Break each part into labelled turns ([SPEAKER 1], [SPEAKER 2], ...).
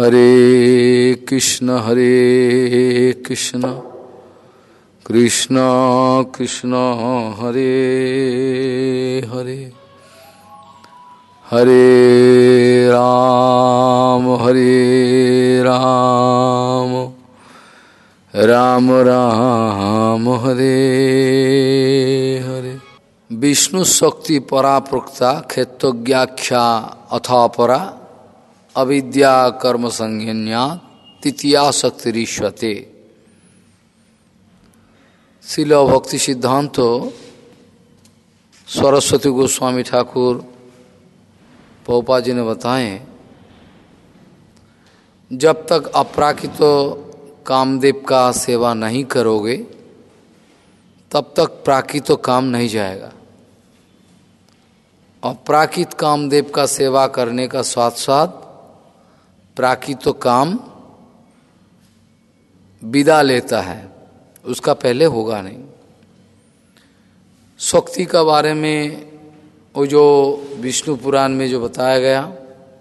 [SPEAKER 1] हरे कृष्ण हरे कृष्ण। कृष्ण कृष्ण, हरे हरे। हरे राम हरे राम। राम राम, हरे हरे। विष्णु शक्ति पराप्रोक्ता, क्षेत्रज्ञाख्या, अथापरा। अविद्या कर्म संज्ञा तृतीया शक्तिरीश्वते। शिल भक्ति सिद्धांत, सरस्वती गोस्वामी ठाकुर पोपा जी ने बताए, जब तक अपराकित कामदेव का सेवा नहीं करोगे, तब तक प्राकृत काम नहीं जाएगा। अपराकित कामदेव का सेवा करने का साथ साथ प्राकृत तो काम विदा लेता है, उसका पहले होगा नहीं। शक्ति का बारे में वो जो विष्णु पुराण में जो बताया गया,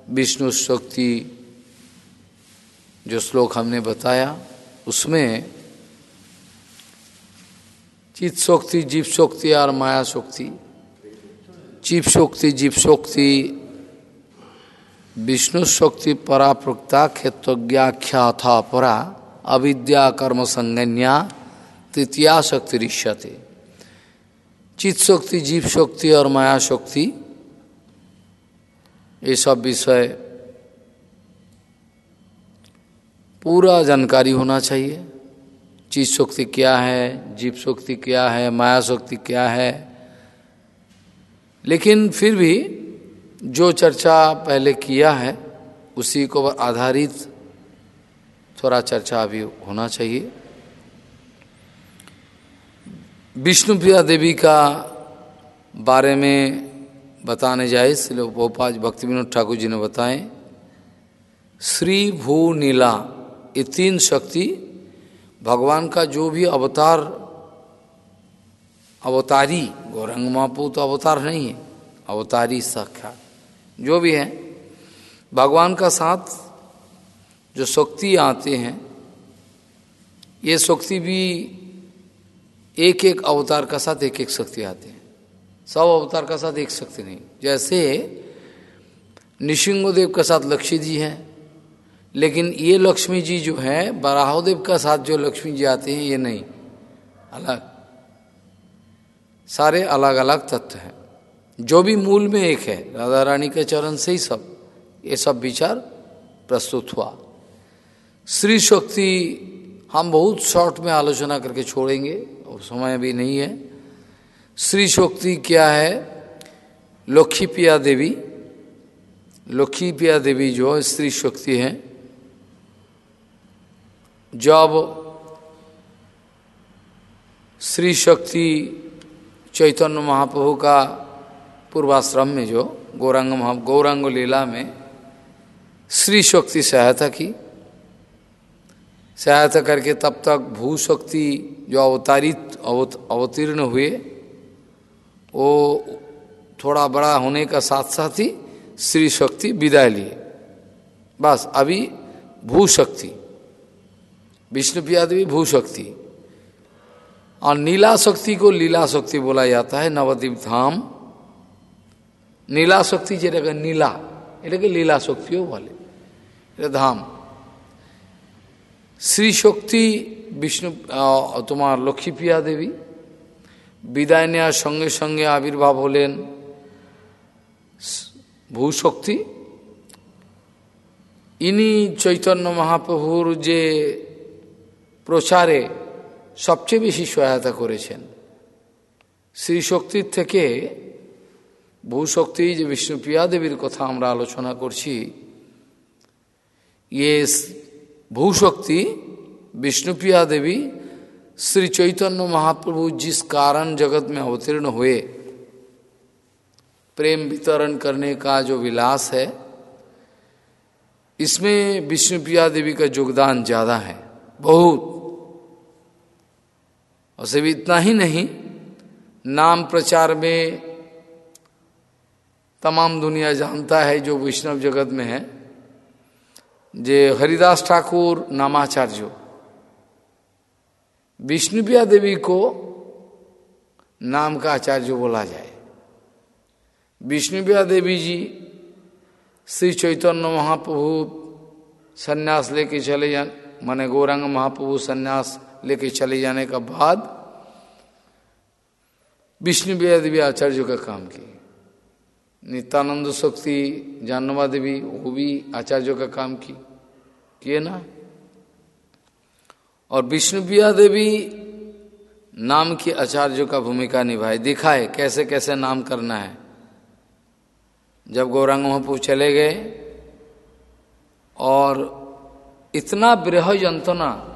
[SPEAKER 1] विष्णु शक्ति जो श्लोक हमने बताया, उसमें चित शक्ति जीव शक्ति और माया शक्ति जीव शक्ति जीव शक्ति विष्णु शक्ति पराप्रोक्ता क्षेत्रज्ञाख्या था परा, अविद्या कर्म संज्ञा तृतीया शक्ति ऋष्यते चित शक्ति, जीव शक्ति और माया शक्ति, ये सब विषय पूरा जानकारी होना चाहिए। चित शक्ति क्या है, जीव शक्ति क्या है, माया शक्ति क्या है? लेकिन फिर भी जो चर्चा पहले किया है, उसी को आधारित थोड़ा चर्चा अभी होना चाहिए। विष्णुप्रिया देवी का बारे में बताने जाए इसलिए भोपाल भक्ति विनोद ठाकुर जी ने बताएँ, श्री भू नीला ये तीन शक्ति, भगवान का जो भी अवतार, अवतारी गौरंग महापू तो अवतार नहीं है, अवतारी साक्षात। जो भी है, भगवान का साथ जो शक्ति आते हैं, ये शक्ति भी एक एक अवतार का साथ एक एक शक्ति आते हैं। सब अवतार का साथ एक शक्ति नहीं। जैसे निशिंगदेव के साथ लक्ष्मी जी हैं, लेकिन ये लक्ष्मी जी जो है, बराहोदेव का साथ जो लक्ष्मी जी आते हैं, ये नहीं। अलग। सारे अलग अलग तत्व हैं। जो भी मूल में एक है, राधा रानी के चरण से ही सब, ये सब विचार प्रस्तुत हुआ। श्री शक्ति हम बहुत शॉर्ट में आलोचना करके छोड़ेंगे, और समय भी नहीं है। श्री शक्ति क्या है? लक्ष्मी पिया देवी, लक्ष्मी पिया देवी जो स्त्री शक्ति है। जब श्री शक्ति चैतन्य महाप्रभु का पूर्वाश्रम में जो गौरांग महा, गौरांग लीला में श्री शक्ति सहायता की। सहायता करके तब तक भू शक्ति जो अवतारित अवतीर्ण हुए, वो थोड़ा बड़ा होने का साथ साथ ही श्री शक्ति विदाय लिए। बस, अभी भू शक्ति, विष्णु देवी भू शक्ति। और नीला शक्ति को लीला शक्ति बोला जाता है नवद्वीप धाम। নীলা শক্তি যেটাকে নীলা, এটাকে লীলা শক্তিও বলে। এটা ধাম। শ্রী শক্তি বিষ্ণু তোমার লক্ষ্মীপ্রিয়া দেবী, বিদায় নেওয়ার সঙ্গে সঙ্গে আবির্ভাব হলেন ভূশক্তি। ইনি চৈতন্য মহাপ্রভুর যে প্রচারে সবচেয়ে বেশি সহায়তা করেছেন। শ্রীশক্তির থেকে ভূশক্তি যে বিষ্ণুপ্রিয়া দেবীর কথা আমরা আলোচনা করছি ইয়ে भूशक्ति विष्णुप्रिया देवी श्री चैतन्य महाप्रभु जिस कारण जगत में अवतीर्ण हुए प्रेम वितरण करने का जो विलास है इसमें विष्णुप्रिया देवी का योगदान ज्यादा है बहुत और सिर्फ इतना ही नहीं नाम प्रचार में तमाम दुनिया जानता है जो वैष्णव जगत में है। जे हरिदास ठाकुर नामाचार्य। विष्णुप्रिया देवी को नाम का आचार्य बोला जाए। विष्णुप्रिया देवी जी श्री चैतन्य महाप्रभु सन्यास लेके चले जान माने गौरंग महाप्रभु सन्यास लेके चले जाने का बाद विष्णु देवी आचार्य का काम किए। नित्यानंद शक्ति, जानवा देवी, वो भी आचार्यों का काम की, किए ना? और विष्णुप्रिया देवी नाम की आचार्यों का भूमिका निभाए दिखाए कैसे कैसे नाम करना है। जब गौरांग महाप्रभु चले गए, और इतना बृह यंत्रणा,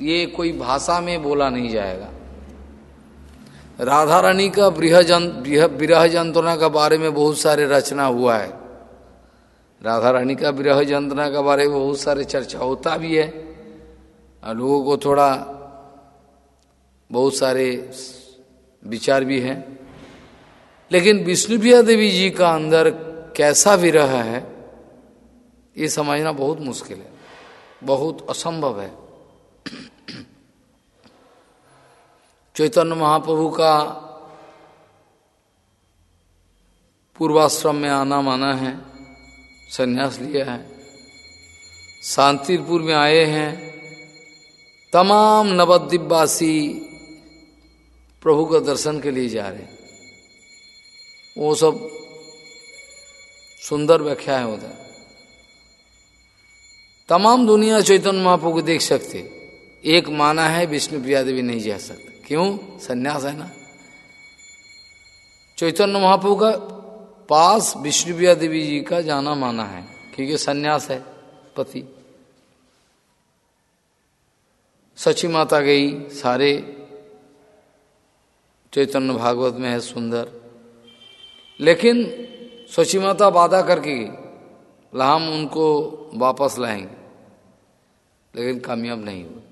[SPEAKER 1] ये कोई भाषा में बोला नहीं जाएगा। राधा रानी का विरह यंत्रणा का बारे में बहुत सारे रचना हुआ है। राधा रानी का विरह यंत्रणा के बारे में बहुत सारे चर्चा होता भी है। और लोगों को थोड़ा बहुत सारे विचार भी हैं। लेकिन विष्णुप्रिया देवी जी का अंदर कैसा विरह है, ये समझना बहुत मुश्किल है। बहुत असंभव है। चैतन्य महाप्रभु का पूर्वाश्रम में आना माना है, संन्यास लिया है शांतिपुर में आए हैं, तमाम नवद्वीपवासी प्रभु का दर्शन के लिए जा रहे वो सब सुंदर व्याख्या है उधर। तमाम दुनिया चैतन्य महाप्रभु को देख सकते एक माना है विष्णु प्रिया देवी नहीं जा सकते। क्यों? सन्यास है ना। चैतन्य महाप्रभु का पास विष्णु प्रिया देवी जी का जाना माना है, क्योंकि सन्यास है, पति। सची माता गई, सारे चैतन्य भागवत में है सुंदर। लेकिन सची माता वादा करके गई हम उनको वापस लाएँगे। लेकिन कामयाब नहीं हुआ।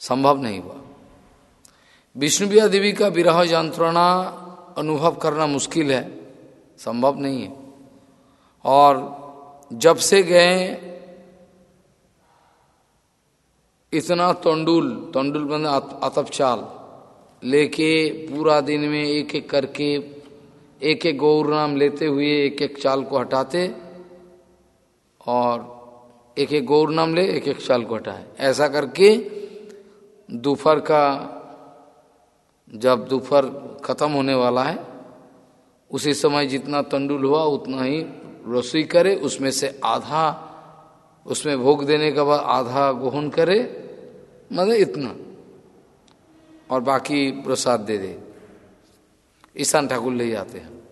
[SPEAKER 1] संभव नहीं हुआ। विष्णुप्रिया देवी का विरह यंत्रणा अनुभव करना मुश्किल है, संभव नहीं है। और जब से गए, इतना तंडुल तंडुल बंद अतपचाल, लेके पूरा दिन में एक एक करके, एक एक गौर नाम लेते हुए एक एक चाल को हटाते और एक एक गौर नाम ले, एक एक चाल को हटाए। ऐसा करके दोपहर का जब दोपहर खत्म होने वाला है, उसी समय जितना तंडुल हुआ, उतना ही रसोई करे, उसमें से आधा, उसमें भोग देने के बाद आधा गोहन करे मतलब इतना। और बाकी प्रसाद दे दे। ईशान ठाकुर ले जाते हैं।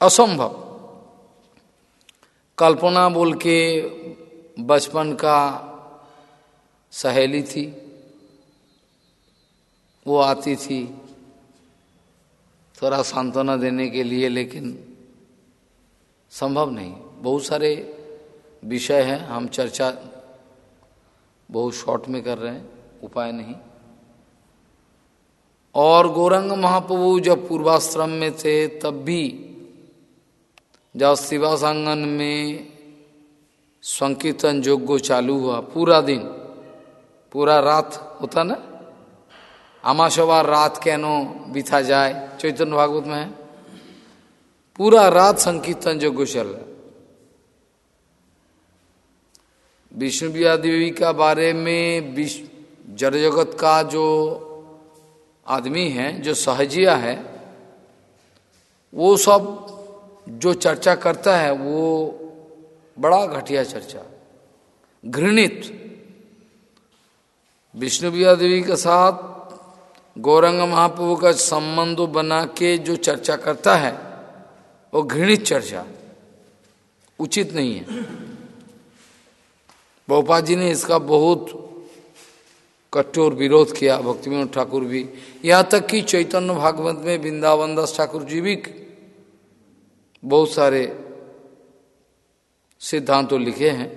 [SPEAKER 1] असंभव। कल्पना बोल के बचपन का सहेली थी। वो आती थी। थोड़ा सांत्वना देने के लिए, लेकिन संभव नहीं। बहुत सारे विषय हैं, हम चर्चा बहुत शॉर्ट में कर रहे हैं, उपाय नहीं। और गौरंग महाप्रभु जब पूर्वाश्रम में थे, तब भी जब शिवासांगन में संकीर्तन योग्य चालू हुआ, पूरा दिन, पूरा रात होता ना? आमाशवार रात कैनो बिथा जाए, चैतन्य भागवत में पूरा रात संकीर्तन योग्य चल रहा विष्णु देवी का बारे में जड़ जगत का जो आदमी है, जो सहजिया है, वो सब जो चर्चा करता है, वो बड़ा घटिया चर्चा। घृणित। विष्णु देवी के साथ गौरंग महाप्रभु का संबंध बना के जो चर्चा करता है, वो घृणित चर्चा, उचित नहीं है। बहुपा जी ने इसका बहुत कठोर विरोध किया भक्ति ठाकुर भी। यहाँ तक कि चैतन्य भागवत में वृंदावन दास ठाकुर जी भी बहुत सारे सिद्धांतों लिखे हैं।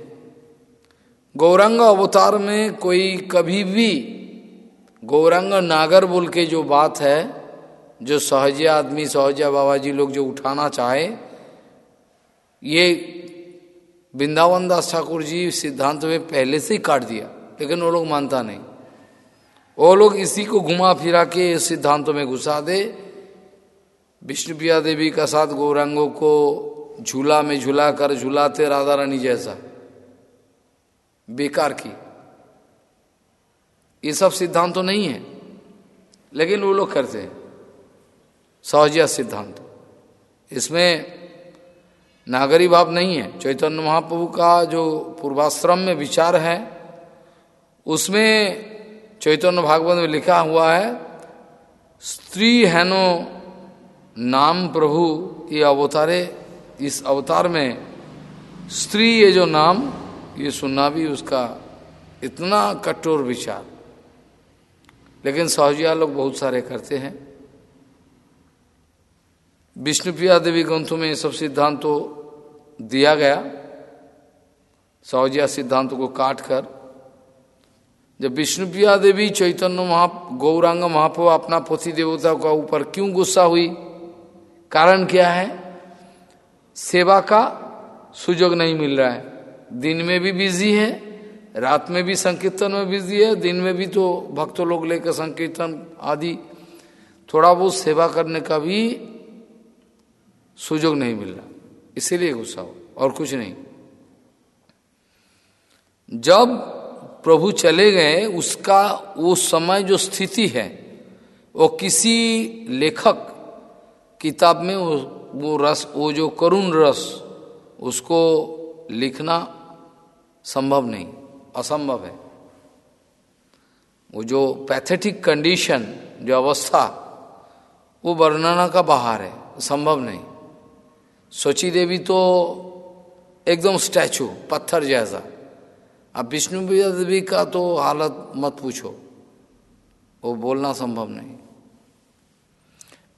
[SPEAKER 1] गौरंग अवतार में कोई कभी भी गौरंग नागर बोल के जो बात है, जो सहजिया आदमी सहजिया बाबा जी लोग जो उठाना चाहे, ये वृंदावन दास ठाकुर जी सिद्धांत में पहले से ही काट दिया, लेकिन वो लोग मानता नहीं। वो लोग इसी को घुमा फिरा के सिद्धांतों में घुसा दे। विष्णुप्रिया देवी का साथ गौरंगों को झूला में झूला कर झूलाते राधा रानी जैसा। बेकार की। ये सब सिद्धांत तो नहीं है, लेकिन वो लोग करते हैं। सहजिया सिद्धांत। इसमें नागरी भाव नहीं है। चैतन्य महाप्रभु का जो पूर्वाश्रम में विचार है, उसमें चैतन्य भागवत में लिखा हुआ है, स्त्री हैनो नाम प्रभु ये अवतारे, इस अवतार में स्त्री ये जो नाम, ये सुनना भी उसका इतना कठोर विचार। लेकिन सहजिया लोग बहुत सारे करते हैं। विष्णुप्रिया देवी ग्रंथों में सब सिद्धांत तो दिया गया। सहजिया सिद्धांतों को काट कर जब विष्णुप्रिया देवी चैतन्य महा गौरांग महाप्रभु अपना पोथी देवता का ऊपर क्यों गुस्सा हुई? कारण क्या है? सेवा का सुजोग नहीं मिल रहा है। दिन में भी बिज़ी है रात में भी संकीर्तन में बिज़ी है दिन में भी तो भक्त लोग लेकर संकीर्तन आदि थोड़ा बहुत सेवा करने का भी सुजोग नहीं मिल रहा। इसीलिए गुस्सा हो और कुछ नहीं। जब प्रभु चले गए उसका वो समय जो स्थिति है वो किसी लेखक किताब में वो, वो रस वो जो करुण रस उसको लिखना संभव नहीं। असंभव है। वो जो पैथेटिक कंडीशन जो अवस्था, वो वर्णना का बाहर है, संभव नहीं। सोची देवी तो एकदम स्टैचू पत्थर जैसा। अब विष्णु देवी का तो हालत मत पूछो, वो बोलना संभव नहीं।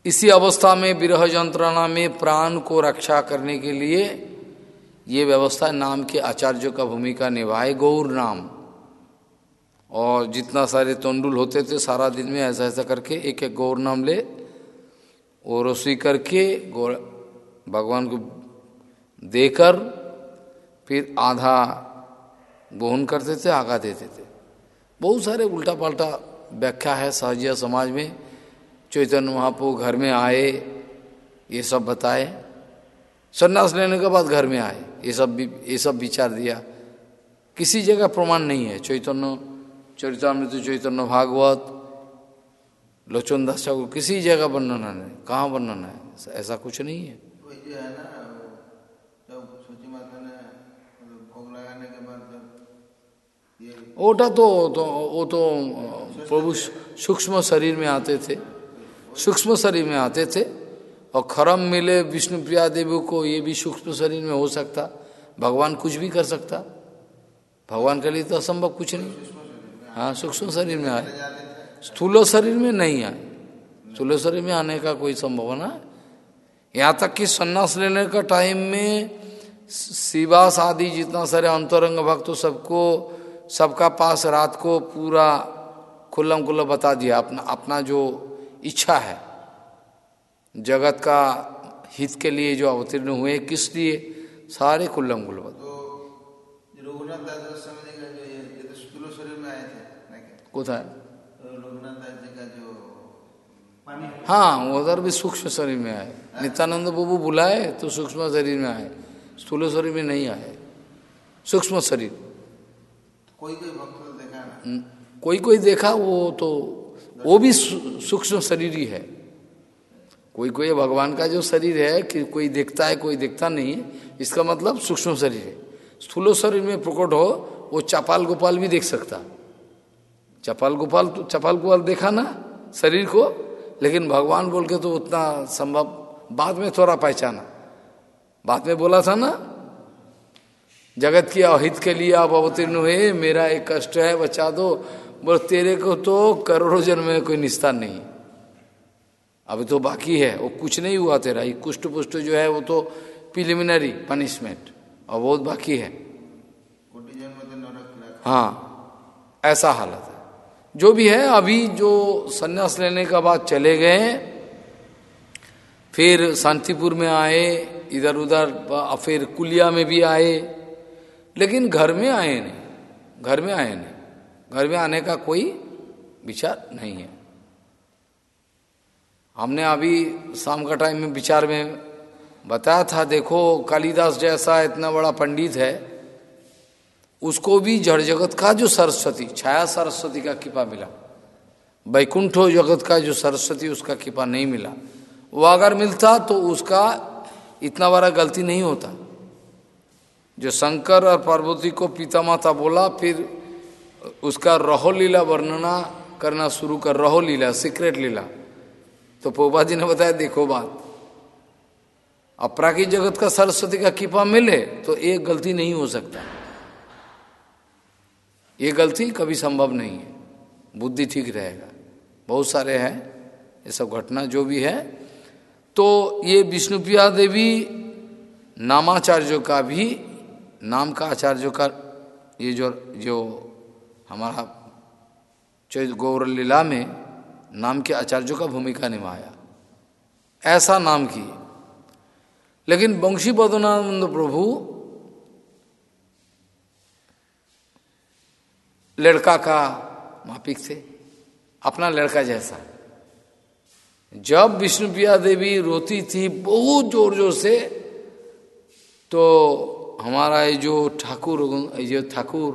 [SPEAKER 1] इसी अवस्था में विरह यंत्रणा में प्राण को रक्षा करने के लिए ये व्यवस्था नाम के आचार्यों का भूमिका निभाए, गौर नाम। और जितना सारे तंडुल होते थे, सारा दिन में ऐसा ऐसा करके एक एक गौर नाम ले और रसोई करके गौर भगवान को देकर फिर आधा गोहन करते थे, आगा देते थे। बहुत सारे उल्टा पाल्टा व्याख्या है सहजिया समाज में। चैतन्य महापो घर में आए, ये सब बताए। संन्यास लेने के बाद घर में आए। ये सब ये सब विचार दिया। किसी जगह प्रमाण नहीं है। चैतन्य चरितमृत चैतन्य भागवत लोचन दास ठाकुर किसी जगह वर्णन है कहाँ वर्णन है? ऐसा कुछ नहीं है। ओटा तो, तो वो तो प्रभु सूक्ष्म शरीर में आते थे। सूक्ष्म शरीर में आते थे। और खरम मिले विष्णु प्रिया देवी को, ये भी सूक्ष्म शरीर में हो सकता। भगवान कुछ भी कर सकता। भगवान के लिए तो असंभव कुछ नहीं। हाँ सूक्ष्म शरीर में आए। स्थूल शरीर में नहीं आए। स्थूल शरीर में आने का कोई संभावना है? यहाँ तक कि सन्यास लेने का टाइम में शिवास आदि जितना सारे अंतरंग भक्त सबको, सबका पास रात को पूरा खुल्लम खुल्ला बता दिया। अपना अपना जो इच्छा है। जगत का हित के लिए जो अवतीर्ण हुए किस लिए? सारे खुल्लम खुल्ला कोथा हाँ। उधर भी सूक्ष्म शरीर में आए। नित्यानंद बाबू बुलाए तो सूक्ष्म शरीर में आए। स्थूल शरीर में नहीं आए। सूक्ष्म शरीर। कोई कोई भक्त देखा कोई कोई देखा वो तो वो भी सूक्ष्म शरीर ही है। कोई कोई भगवान का जो शरीर है, कि कोई देखता है, कोई देखता नहीं इसका मतलब सूक्ष्म शरीर है। स्थूलो शरीर में प्रकट हो, वो चपाल गोपाल भी देख सकता। चपाल गोपाल तो चपाल गोपाल देखा ना, शरीर को, लेकिन भगवान बोल के तो उतना संभव, बाद में थोड़ा पहचाना। बाद में बोला था ना, जगत की अहित के लिए आप अवतीर्ण हुए, मेरा एक कष्ट है, बचा दो, बोल, तेरे को तो करोड़ों जन्म में कोई निस्तार नहीं अभी तो बाकी है वो कुछ नहीं हुआ तेरा ये कुष्ट पुष्ट जो है वो तो प्रिलिमिनरी पनिशमेंट और बहुत बाकी है। हाँ ऐसा हालत है। जो भी है अभी जो संन्यास लेने का बाद चले गए फिर शांतिपुर में आए इधर उधर फिर कुलिया में भी आए लेकिन घर में आए नहीं घर में आए नहीं। घर में आने का कोई विचार नहीं है। हमने अभी शाम का टाइम में विचार में बताया था, देखो कालिदास जैसा इतना बड़ा पंडित है, उसको भी जड़ जगत का जो सरस्वती, छाया सरस्वती का कृपा मिला। वैकुंठो जगत का जो सरस्वती, उसका कृपा नहीं मिला। वो अगर मिलता तो उसका इतना बड़ा गलती नहीं होता। जो शंकर और पार्वती को पिता माता बोला, फिर उसका रहो लीला वर्णना करना शुरू कर, रहो लीला, सीक्रेट लीला। तो पोपा जी ने बताया, देखो बात। अपराकिक जगत का सरस्वती का कृपा मिले तो एक गलती नहीं हो सकता। ये गलती कभी संभव नहीं है। बुद्धि ठीक रहेगा। बहुत सारे हैं, ये सब घटना जो भी है। तो ये विष्णुप्रिया देवी नामाचार्यों का भी, नाम का आचार्यों का, ये जो जो हमारा चैत गौर लीला में नाम के आचार्यों का भूमिका निभाया। ऐसा नाम की लेकिन वंशी बदनानंद प्रभु लड़का का मापिक थे, अपना लड़का जैसा। जब विष्णुप्रिया देवी रोती थी बहुत ज़ोर ज़ोर से तो हमारा ये जो ठाकुर, ये ठाकुर,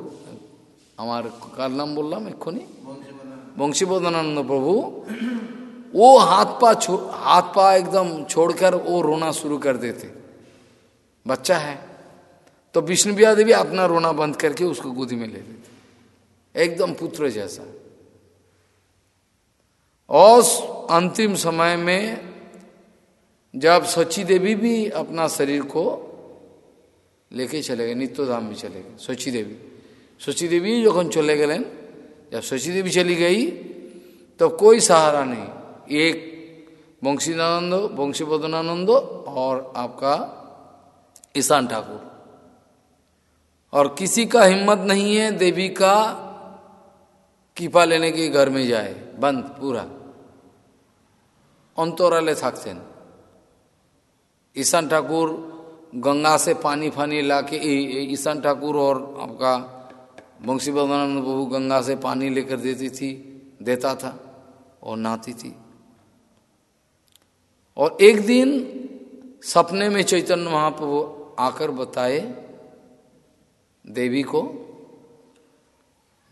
[SPEAKER 1] हमारे कार नाम बोल रहा मैं, खोनी? वंशी बोधनानंद प्रभु वो हाथ पा हाथ पा एकदम छोड़कर वो रोना शुरू कर देते बच्चा है तो विष्णुप्रिया देवी अपना रोना बंद करके उसको गोदी में ले लेते एकदम पुत्र जैसा और अंतिम समय में जब सची देवी भी अपना शरीर को लेके चले गए नित्य धाम में चले गए सची देवी सची देवी जो चले गए जब शशि देवी चली गई तब तो कोई सहारा नहीं। एक वंशीनानंद वंशी बदनानंद और आपका ईशान ठाकुर। और किसी का हिम्मत नहीं है देवी का कीपा लेने के घर में जाए। बंद, पूरा। अंतोराले थकते ईशान ठाकुर गंगा से पानी फानी लाके, ईशान ठाकुर और आपका बंशी बदानंद प्रभु गंगा से पानी लेकर देती थी, देता था और नहाती थी। और एक दिन सपने में चैतन्य महाप्रभु आकर बताए देवी को,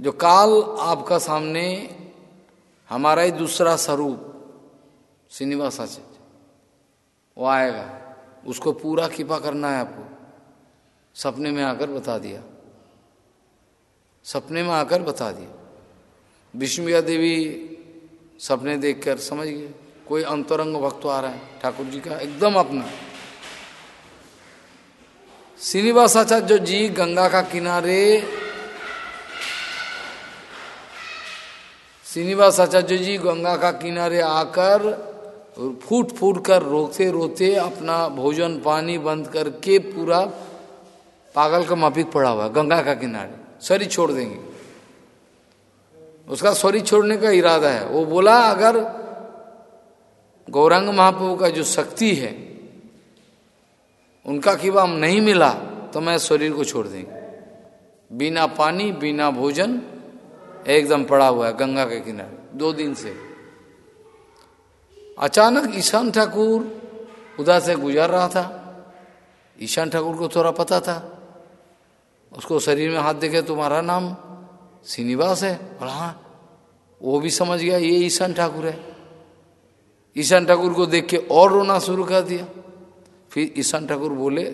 [SPEAKER 1] जो काल आपका सामने, हमारा ही दूसरा स्वरूप श्रीनिवास आचार्य वो आएगा। उसको पूरा कृपा करना है आपको। सपने में आकर बता दिया। सपने में आकर बता दिया विष्णुया देवी सपने देखकर समझ गए, कोई अंतरंग भक्त आ रहा है, ठाकुर जी का एकदम अपना। श्रीनिवासाचार्य जी गंगा का किनारे श्रीनिवास आचार्य जी गंगा का किनारे आकर फूट फूट कर रोते रोते अपना भोजन पानी बंद करके पूरा पागल का माफिक पड़ा हुआ गंगा का किनारे। शरीर छोड़ देंगे। उसका शरीर छोड़ने का इरादा है। वो बोला, अगर गौरांग महाप्रभु का जो शक्ति है, उनका किबा नहीं मिला तो मैं शरीर को छोड़ देंगे। बिना पानी, बिना भोजन, एकदम पड़ा हुआ है गंगा के किनारे, दो दिन से। अचानक ईशान ठाकुर उधर से गुजर रहा था। ईशान ठाकुर को थोड़ा पता था। उसको शरीर में हाथ देखे तुम्हारा नाम श्रीनिवास है? और हाँ। वो भी समझ गया ये ईशान ठाकुर है। ईशान ठाकुर को देख के और रोना शुरू कर दिया। फिर ईशान ठाकुर बोले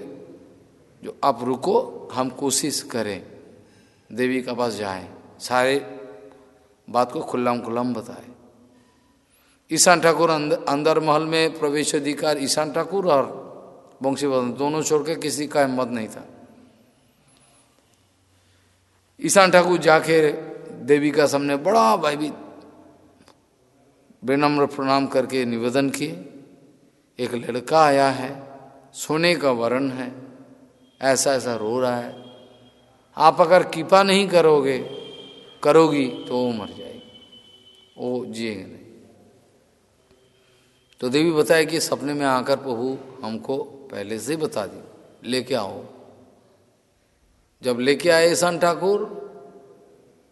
[SPEAKER 1] जो आप रुको हम कोशिश करें देवी का पास जाएँ। सारे बात को खुल्लाम खुल्लाम बताए। ईशान ठाकुर अंदर, अंदर महल में प्रवेश अधिकार ईशान ठाकुर और वंशीवर्धन दोनों छोड़कर किसी का हिम्मत नहीं था। ईशान ठाकुर जाके देवी का सामने बड़ा भयभीत विनम्र प्रणाम करके निवेदन किए। एक लड़का आया है, सोने का वर्ण है ऐसा ऐसा रो रहा है। आप अगर कृपा नहीं करोगे, करोगी तो वो मर जाएगी। वो जिएँगे नहीं। तो देवी बताए कि सपने में आकर प्रभु हमको पहले से बता दी लेके आओ। जब लेके आए ईशान ठाकुर,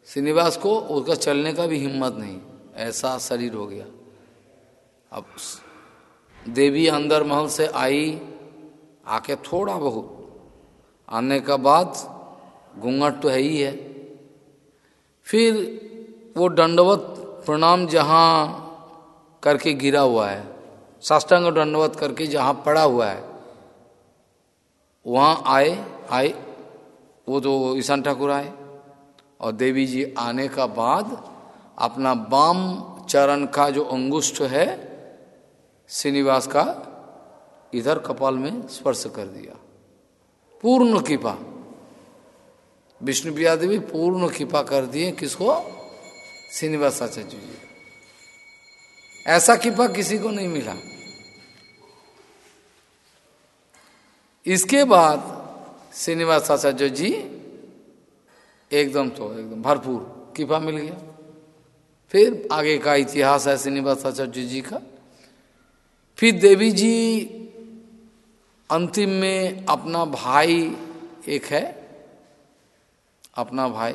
[SPEAKER 1] श्रीनिवास को, उसका चलने का भी हिम्मत नहीं। ऐसा शरीर हो गया। अब देवी अंदर महल से आई, आके थोड़ा बहुत, आने का बाद घूंघट तो है ही है। फिर वो दंडवत प्रणाम जहाँ करके गिरा हुआ है, साष्टांग दंडवत करके जहाँ पड़ा हुआ है, वहाँ आए आए वो तो ईशान ठाकुर आए और देवी जी आने का बाद अपना बाम चरण का जो अंगुष्ठ है, श्रीनिवास का इधर कपाल में स्पर्श कर दिया। पूर्ण कृपा। विष्णु प्रिया देवी पूर्ण कृपा कर दिए, किसको? श्रीनिवास आचार्य जी। ऐसा कृपा किसी को नहीं मिला। इसके बाद श्रीनिवास आचार्य जी एकदम तो एकदम भरपूर कृपा मिल गया। फिर आगे का इतिहास है श्रीनिवास आचार्य जी का। फिर देवी जी अंतिम में अपना भाई एक है, अपना भाई,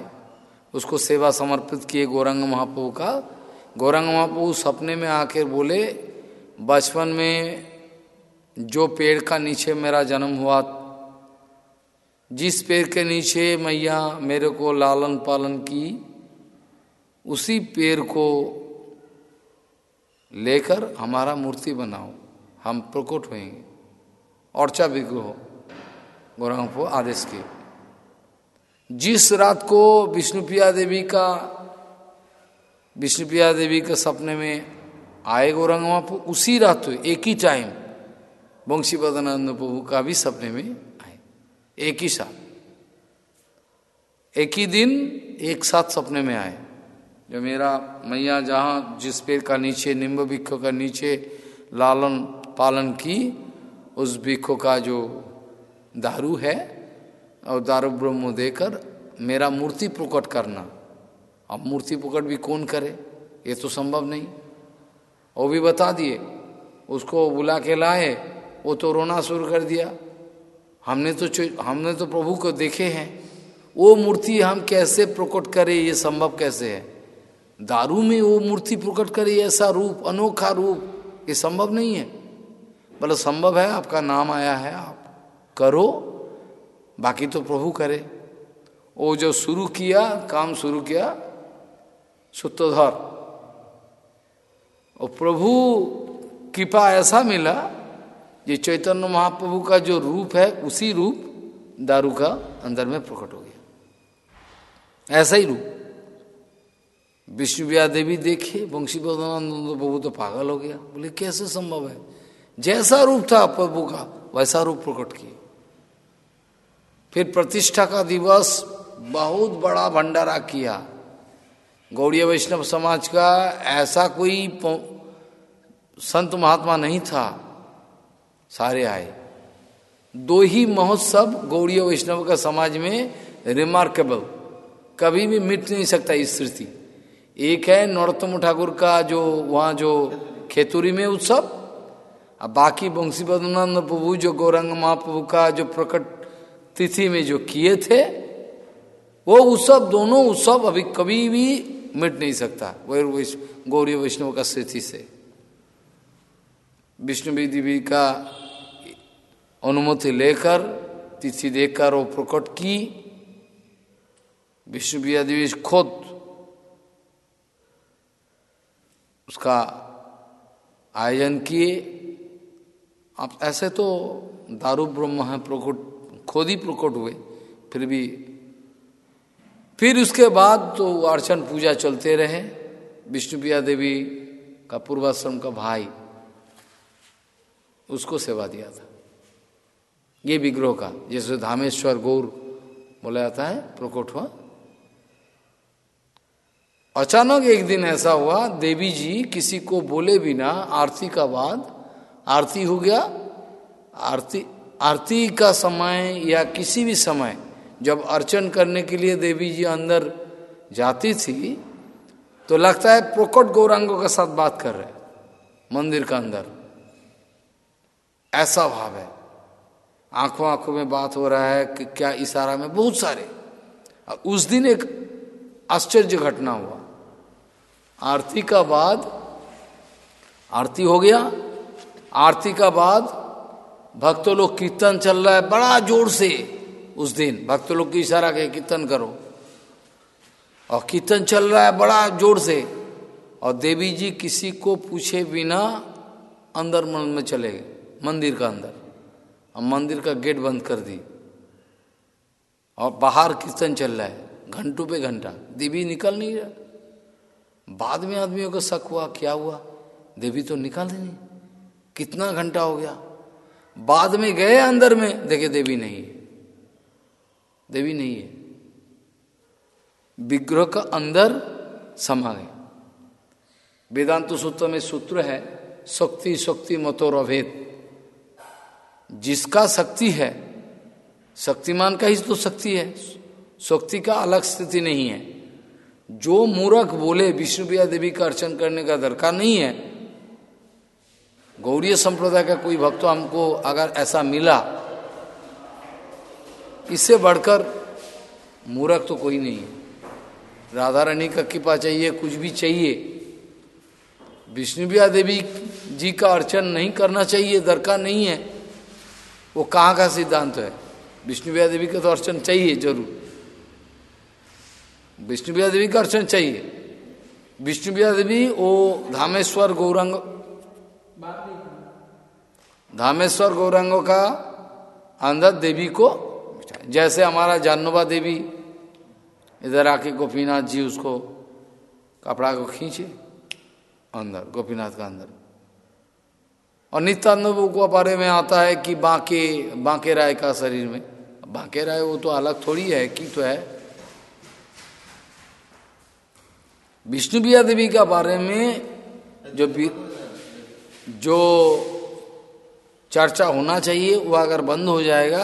[SPEAKER 1] उसको सेवा समर्पित किए गौरंग महाप्रभु का। गौरंग महाप्रभु सपने में आकर बोले, बचपन में जो पेड़ का नीचे मेरा जन्म हुआ जिस पेड़ के नीचे मैया मेरे को लालन पालन की, उसी पेड़ को लेकर हमारा मूर्ति बनाओ। हम प्रकट होंगे औरचा विग्रह गौरंगपो आदेश के। जिस रात को विष्णुप्रिया देवी का विष्णुप्रिया देवी के सपने में आए गौरंग उसी रात, एक ही टाइम वंशी बदनानंद प्रभु का भी सपने में एक ही साथ। एक ही दिन एक साथ सपने में आए। जो मेरा मैया जहाँ जिस पेड़ का नीचे निम्ब वृक्ष का नीचे लालन पालन की, उस वृक्ष का जो दारू है और दारू ब्रह्म देकर मेरा मूर्ति प्रकट करना। अब मूर्ति प्रकट भी कौन करे? ये तो संभव नहीं। वो भी बता दिए। उसको बुला के लाए, वो तो रोना शुरू कर दिया। हमने तो हमने तो प्रभु को देखे हैं। वो मूर्ति हम कैसे प्रकट करें, ये संभव कैसे है? दारू में वो मूर्ति प्रकट करे ऐसा रूप, अनोखा रूप, ये संभव नहीं है। बोले, संभव है, आपका नाम आया है, आप करो, बाकी तो प्रभु करे। वो जो शुरू किया, काम शुरू किया सूत्रधर और प्रभु, कृपा ऐसा मिला ये चैतन्य महाप्रभु का जो रूप है, उसी रूप दारू का अंदर में प्रकट हो गया। ऐसा ही रूप। विष्णु विष्णुप्रिया देवी देखे वंशी बदनानंद प्रभु तो पागल हो गया। बोले, कैसे संभव है? जैसा रूप था प्रभु का, वैसा रूप प्रकट किए। फिर प्रतिष्ठा का दिवस बहुत बड़ा भंडारा किया। गौड़ीय वैष्णव समाज का ऐसा कोई संत महात्मा नहीं था। सारे आए। दो ही महोत्सव गौड़ीय वैष्णव का समाज में रिमार्केबल कभी भी मिट नहीं सकता इस स्थिति एक है नरोत्तम ठाकुर का जो, वहाँ जो खेतुरी में उत्सव और बाकी बंशी बदनानंद प्रभु जो गौरंग महाप्रभु का जो प्रकट तिथि में जो किए थे, वो उत्सव, दोनों उत्सव अभी कभी भी मिट नहीं सकता, गौरी वैष्णव का स्थिति से। विष्णु देवी का अनुमति लेकर तिथि देखकर वो प्रकट की। विष्णु देवी खुद उसका आयोजन किए। आप ऐसे तो दारू ब्रह्म है, प्रकट, खुद ही प्रकट हुए, फिर भी। फिर उसके बाद तो अर्चन पूजा चलते रहे। विष्णुप्रिया देवी का पूर्वाश्रम का भाई। उसको सेवा दिया था। ये विग्रह का, जैसे धामेश्वर गौर बोला जाता है, प्रकट हुआ। अचानक एक दिन ऐसा हुआ, देवी जी किसी को बोले बिना आरती का बाद, आरती हो गया, आरती आरती का समय या किसी भी समय जब अर्चन करने के लिए देवी जी अंदर जाती थी तो लगता है प्रकट गौरांगों के साथ बात कर रहे मंदिर का अंदर। ऐसा भाव है। आँखों आँखों में बात हो रहा है कि क्या इशारा में बहुत सारे। और उस दिन एक आश्चर्य घटना हुआ। आरती का बाद, आरती हो गया। आरती का बाद भक्तों लोग कीर्तन चल रहा है बड़ा ज़ोर से उस दिन। भक्त लोग की इशारा के कीर्तन करो। और कीर्तन चल रहा है बड़ा ज़ोर से। और देवी जी किसी को पूछे बिना अंदर मन में चले गए। मंदिर का अंदर। और मंदिर का गेट बंद कर दी। और बाहर कीर्तन चल रहा है, घंटों पे घंटा। देवी निकल नहीं रहा। बाद में आदमियों को शक हुआ, क्या हुआ? देवी तो निकल नहीं। कितना घंटा हो गया? बाद में गए अंदर में, देखे देवी नहीं है। देवी नहीं है। विग्रह का अंदर समा गए। वेदांत सूत्र में सूत्र है, शक्ति शक्ति मतोर अभेद जिसका शक्ति है, शक्तिमान का ही तो शक्ति है, शक्ति का अलग स्थिति नहीं है। जो मूर्ख बोले, विष्णु विष्णुप्रिया देवी का अर्चन करने का दरकार नहीं है, गौरीय संप्रदाय का कोई भक्त हमको अगर ऐसा मिला, इससे बढ़कर मूर्ख तो कोई नहीं है। राधा रानी का कृपा चाहिए, कुछ भी चाहिए। विष्णु विष्णुप्रिया देवी जी का अर्चन नहीं करना चाहिए, दरकार नहीं है। वो कहाँ का सिद्धांत है? विष्णुप्रिया देवी का तो अर्चन चाहिए ज़रूर। विष्णुप्रिया देवी का अर्चन चाहिए। विष्णुप्रिया देवी, वो धामेश्वर गौरंग धामेश्वर गौरंगों का अंदर देवी को जैसे हमारा जानोबा देवी, इधर आके गोपीनाथ जी उसको कपड़ा को खींचे, अंदर, गोपीनाथ का अंदर। और नित्यानंद को बारे में आता है कि बांके बांके राय का शरीर में। बांके राय वो तो अलग थोड़ी है, कि तो है। विष्णु बिया देवी का बारे में जो जो चर्चा होना चाहिए, वो अगर बंद हो जाएगा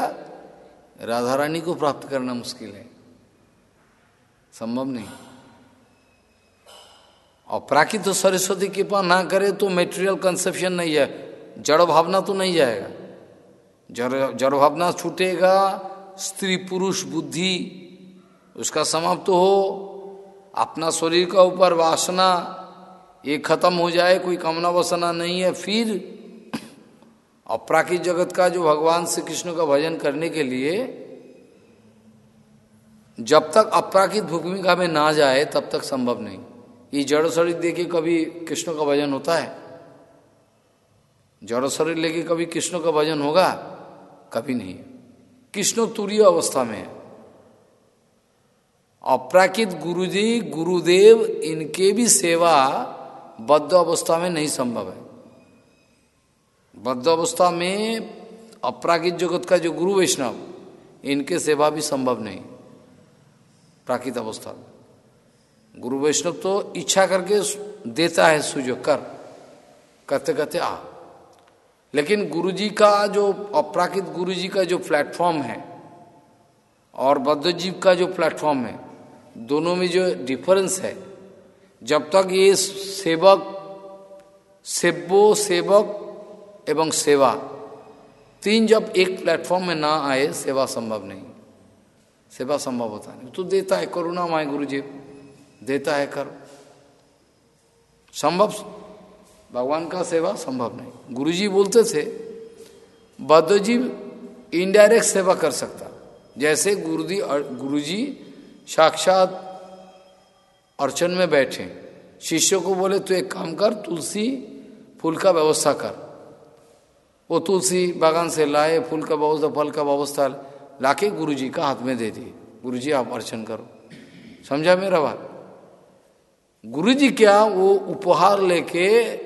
[SPEAKER 1] राधा रानी को प्राप्त करना मुश्किल है। संभव नहीं। और प्राकृत तो सरस्वती कृपा ना करे तो मेटेरियल कंसेप्शन नहीं है। जड़ भावना तो नहीं जाएगा। जड़ जड़ भावना छूटेगा, स्त्री पुरुष बुद्धि उसका समाप्त तो हो, अपना शरीर का ऊपर वासना ये खत्म हो जाए, कोई कामना वासना नहीं है, फिर अपराकित जगत का जो भगवान श्री कृष्ण का भजन करने के लिए जब तक अपराकित भूमिका में ना जाए, तब तक संभव नहीं। ये जड़ शरीर देके कभी कृष्ण का भजन होता है। जड़ शरीर लेके कभी कृष्ण का भजन होगा? कभी नहीं। कृष्ण तुरीय अवस्था में है। अपराकित गुरुजी, गुरुदेव, इनके भी सेवा बद्ध अवस्था में नहीं संभव है। बद्ध अवस्था में अपराकित जगत का जो गुरु वैष्णव, इनके सेवा भी संभव नहीं। प्राकृत अवस्था। में गुरु वैष्णव तो इच्छा करके देता है सुजोग कर। करते करते आ। लेकिन गुरुजी का जो, अपराकित गुरुजी का जो प्लेटफॉर्म है, और बद्धजीव का जो प्लेटफॉर्म है, दोनों में जो डिफरेंस है, जब तक ये सेवक, सेवो सेवक एवं सेवा, तीन जब एक प्लेटफॉर्म में ना आए, सेवा संभव नहीं। सेवा संभव होता नहीं। तो देता है, करुणा माए गुरु जी देता है, कर। संभव भगवान का सेवा संभव नहीं। गुरु जी बोलते थे बद्धजीव इनडायरेक्ट सेवा कर सकता। जैसे गुरुजी गुरुजी साक्षात अर्चन में बैठे। शिष्यों को बोले तो एक काम कर, तुलसी फूल का व्यवस्था कर। वो तुलसी बागान से लाए, फूल का व्यवस्था, फल का व्यवस्था लाके गुरु जी का हाथ में दे दिए। गुरु जी आप अर्चन करो। समझा मेरा बात? गुरु जी क्या, वो उपहार लेके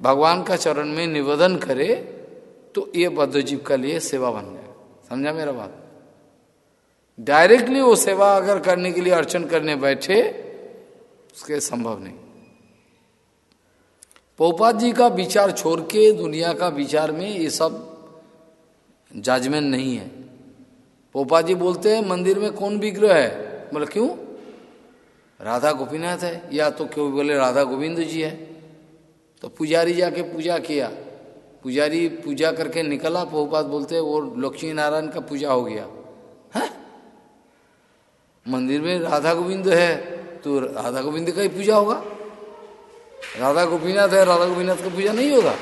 [SPEAKER 1] भगवान का चरण में निवेदन करे तो ये बद्धजीव का लिए सेवा बन गया। समझा मेरा बात? डायरेक्टली वो सेवा अगर करने के लिए अर्चन करने बैठे, उसके संभव नहीं। पोपात जी का विचार छोड़ के दुनिया का विचार में ये सब जजमेंट नहीं है। पोपा जी बोलते हैं, मंदिर में कौन विग्रह है? बोले, क्यों? राधा गोपीनाथ है। या तो क्यों बोले, राधा गोविंद जी है। तो पुजारी जाके पूजा किया। पुजारी पूजा करके निकला, पोपात बोलते वो लक्ष्मी नारायण का पूजा हो गया। है? मंदिर में राधा गोविंद है तो राधा गोविंद का ही पूजा होगा। राधा गोपीनाथ है, राधा गोपीनाथ का पूजा नहीं होगा।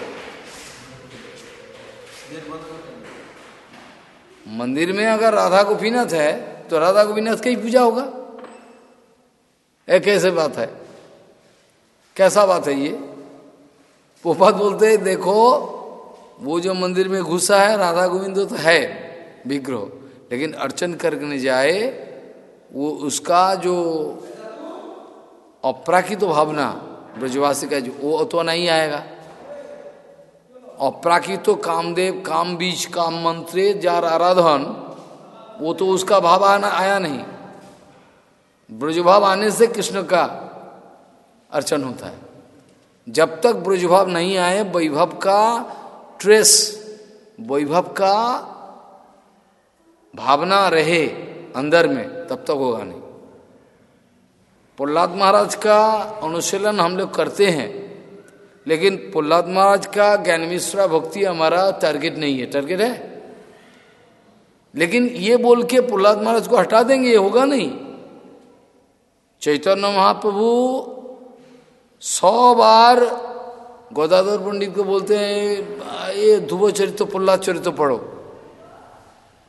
[SPEAKER 1] मंदिर में अगर राधा गोपीनाथ है तो राधा गोपीनाथ का ही पूजा होगा। एक कैसे बात है? कैसा बात है ये? पोपत बोलते हैं, देखो, वो जो मंदिर में घुसा है, राधा गोविंद तो है, विग्रह। लेकिन अर्चन करने जाए, वो उसका जो अपराकित तो भावना, ब्रजवासी का जो, वो तो नहीं आएगा। अपराकित तो कामदेव, काम बीज, काम मंत्रे, जार आराधन, वो तो उसका भाव आना, आया नहीं। ब्रजभाव आने से कृष्ण का अर्चन होता है। जब तक ब्रजभाव नहीं आए, वैभव का ट्रेस वैभव का भावना रहे अंदर में, तब तक होगा नहीं। प्रहलाद महाराज का अनुशीलन हम लोग करते हैं, लेकिन प्रहलाद महाराज का ज्ञान मिश्रा भक्ति हमारा टारगेट नहीं है। टारगेट है? लेकिन ये बोल के प्रहलाद महाराज को हटा देंगे, ये होगा नहीं। चैतन्य महाप्रभु सौ बार गोदाधर पंडित को बोलते हैं ये ध्रुव चरित्र, प्रहलाद चरित्र पढ़ो।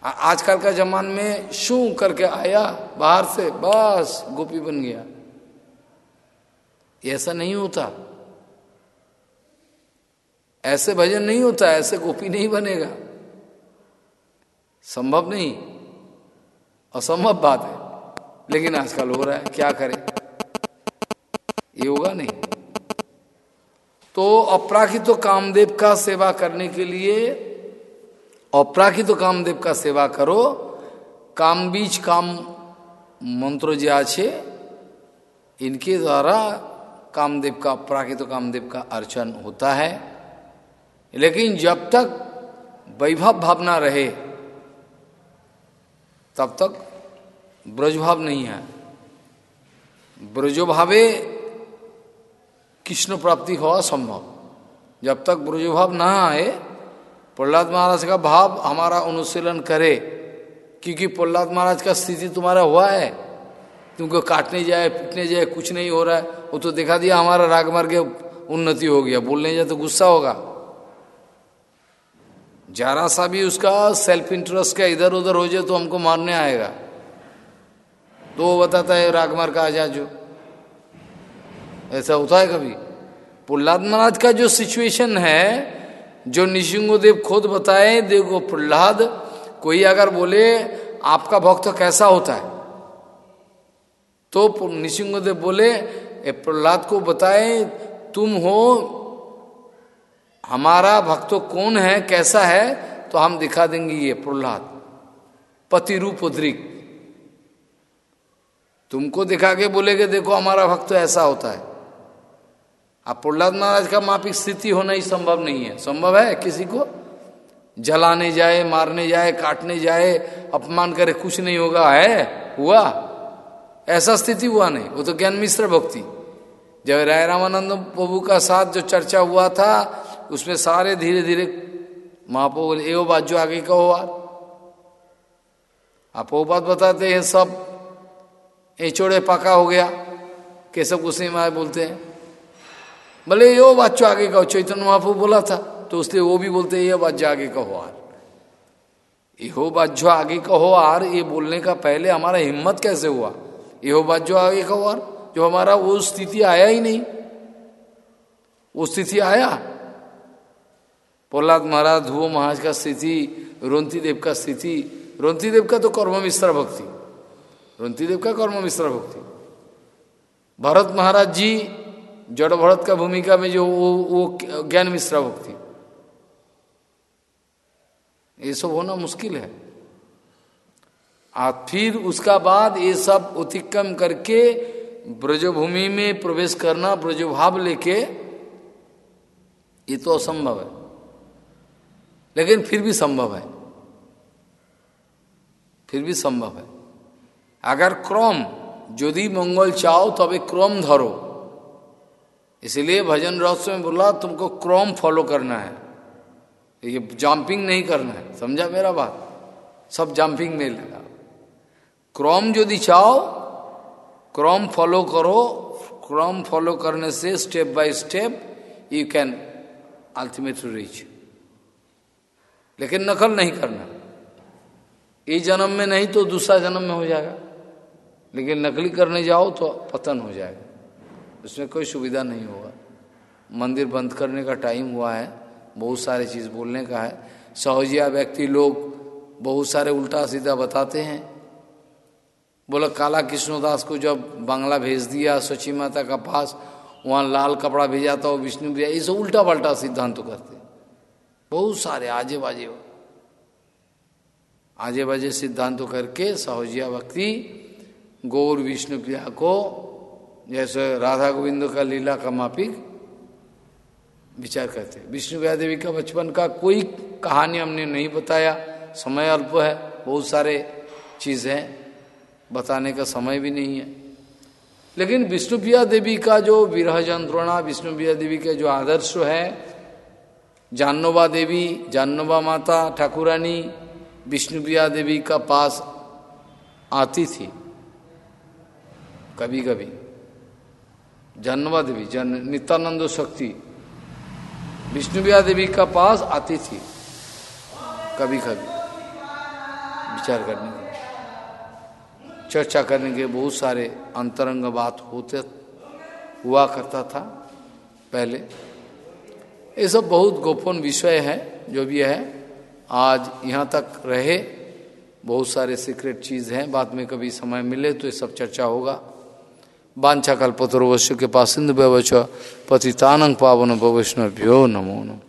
[SPEAKER 1] आजकल का जमान में शू करके आया, बाहर से बस गोपी बन गया। ऐसा नहीं होता। ऐसे भजन नहीं होता, ऐसे गोपी नहीं बनेगा। संभव नहीं। असंभव बात है। लेकिन आजकल हो रहा है, क्या करें? ये होगा नहीं। तो अपराकित तो कामदेव का सेवा करने के लिए अपराखित तो कामदेव का सेवा करो। काम बीच काम मंत्र जो आछे, इनके द्वारा कामदेव का अपराखित तो कामदेव का अर्चन होता है। लेकिन जब तक वैभव भावना रहे, तब तक ब्रजभाव नहीं है। ब्रजभावे कृष्ण प्राप्ति हुआ संभव। जब तक ब्रजभाव ना आए, प्रहलाद महाराज का भाव हमारा अनुशीलन करे, क्योंकि प्रहलाद महाराज का स्थिति तुम्हारा हुआ है। तुमको काटने जाए, पीटने जाए, कुछ नहीं हो रहा है। वो तो दिखा दिया हमारा राग मार के उन्नति हो गया। बोलने जाए तो गुस्सा होगा। जरा सा भी उसका सेल्फ इंटरेस्ट का इधर उधर हो जाए तो हमको मारने आएगा। तो वो बताता है रागमार का आजाजो ऐसा होता है कभी। प्रहलाद महाराज का जो सिचुएशन है, जो निशिंगोदेव खुद बताए, देखो प्रहलाद, कोई अगर बोले, आपका भक्त कैसा होता है? तो निशिंगोदेव बोले प्रहलाद को बताए, तुम हो, हमारा भक्त कौन है, कैसा है तो हम दिखा देंगे ये प्रहलाद पति रूप उद्रिक। तुमको दिखा के बोलेगे, देखो हमारा भक्त ऐसा होता है। अब प्रहलाद महाराज का मापिक स्थिति होना ही संभव नहीं है। संभव है किसी को जलाने जाए, मारने जाए, काटने जाए, अपमान करे, कुछ नहीं होगा। है? हुआ। ऐसा स्थिति हुआ नहीं। वो तो ज्ञान मिश्र भक्ति। जब राय रामानंद प्रभु का साथ जो चर्चा हुआ था, उसमें सारे धीरे धीरे महापो बोले, एवं बात जो आगे का हुआ। आप वो बात बताते हैं सब। चोड़े पका हो गया। केशव में बोलते हैं भले यो जो आगे कहो, चैतन्य महापू बोला था तो उसने वो भी बोलते ये जो आगे कहो आर। यो जो आगे कहो आर, ये बोलने का पहले हमारा हिम्मत कैसे हुआ? यो जो आगे कहो आर, जो हमारा वो स्थिति आया ही नहीं। वो स्थिति आया। प्रहलाद महाराज धुओ महाराज का स्थिति रोंती देव का स्थिति रोंती देव का तो कर्म मिश्र भक्ति। देव का कर्म मिश्र भक्ति। भरत महाराज जी जड़ भरत का भूमिका में जो वो वो ज्ञान मिश्रा भक्ति। ये सब होना मुश्किल है। आ, फिर उसका बाद ये सब अतिक्रम करके ब्रजभूमि में प्रवेश करना, ब्रजभाव लेके, ये तो असंभव है। लेकिन फिर भी संभव है। फिर भी संभव है। अगर क्रम, यदि मंगल चाहो, तब क्रम धरो। इसलिए भजन रस में बोला, तुमको क्रम फॉलो करना है। ये जंपिंग नहीं करना है। समझा मेरा बात? सब जंपिंग में लगा। क्रम यदि चाहो क्रम फॉलो करो। क्रम फॉलो करने से step by step you can ultimately reach लेकिन नकल नहीं करना। इस जन्म में नहीं तो दूसरा जन्म में हो जाएगा। लेकिन नकली करने जाओ तो पतन हो जाएगा। उसमें कोई सुविधा नहीं होगा। मंदिर बंद करने का टाइम हुआ है, बहुत सारे चीज़ बोलने का है। सहजिया व्यक्ति लोग बहुत सारे उल्टा सीधा बताते हैं। बोला, काला कृष्णदास को जब बांग्ला भेज दिया सची माता का पास, वहाँ लाल कपड़ा भेजा था विष्णु भेजा ये सब उल्टा पल्टा सिद्धांत तो करते बहुत सारे आजे बाजे आजे बाजे सिद्धांत तो करके सहजिया व्यक्ति गौर विष्णु प्रिया को जैसे राधा गोविंद का लीला का मापिक विचार करते विष्णु देवी का बचपन का कोई कहानी हमने नहीं बताया। समय अल्प है, बहुत सारे चीज़ हैं, बताने का समय भी नहीं है। लेकिन विष्णुप्रिया देवी का जो विरह यंत्रणा विष्णुप्रिया देवी के जो आदर्श है, जानोबा देवी, जानोबा माता, ठाकुरानी विष्णुप्रिया देवी का पास आती थी कभी कभी जानोबा देवी जन, नित्यानंद शक्ति। विष्णु विष्णुप्रिया देवी का पास आती थी। कभी कभी विचार करने का। चर्चा करने के बहुत सारे अंतरंग बात होते, हुआ करता था पहले। ये सब बहुत गोपन विषय है, जो भी है। आज यहाँ तक रहे, बहुत सारे सीक्रेट चीज़ हैं। बाद में कभी समय मिले तो ये सब चर्चा होगा। बांछा कल्पतरो के पास सिंधु व्यवच पतितानंग पावन वैष्णव्यो नमो नमो।